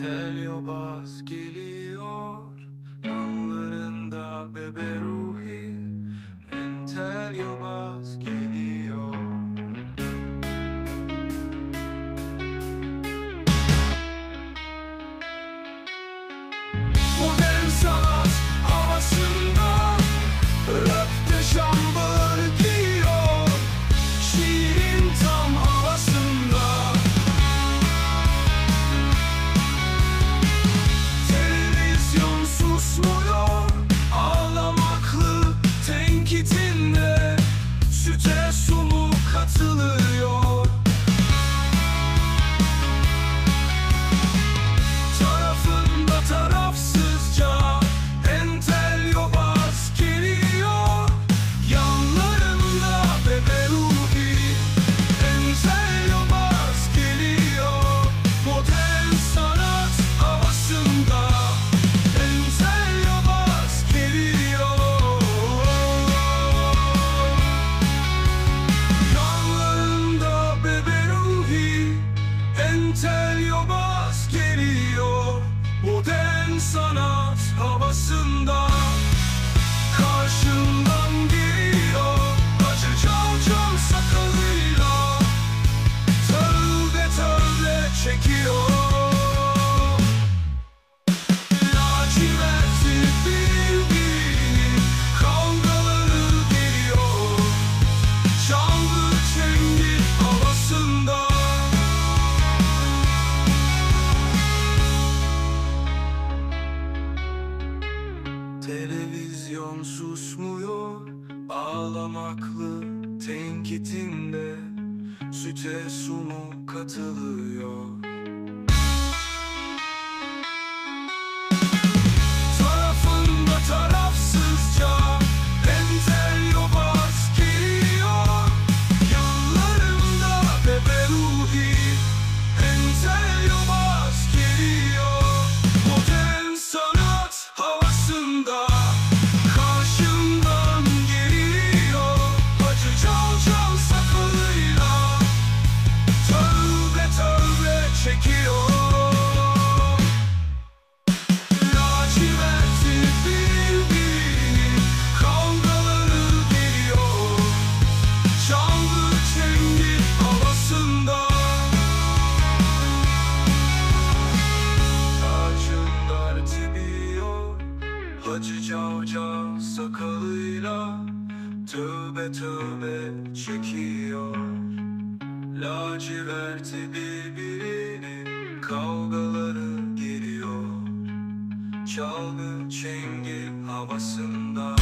Tel yobaz geliyor. Yanlarında beberu Oh, my soul. Televizyon susmuyor Ağlamaklı tenkitinde Süte su mu katılıyor. Hacı Cavcav sakalıyla Tövbe tövbe çekiyor. Laciverti birbirinin kavgaları geliyor. Çalgı çengi havasında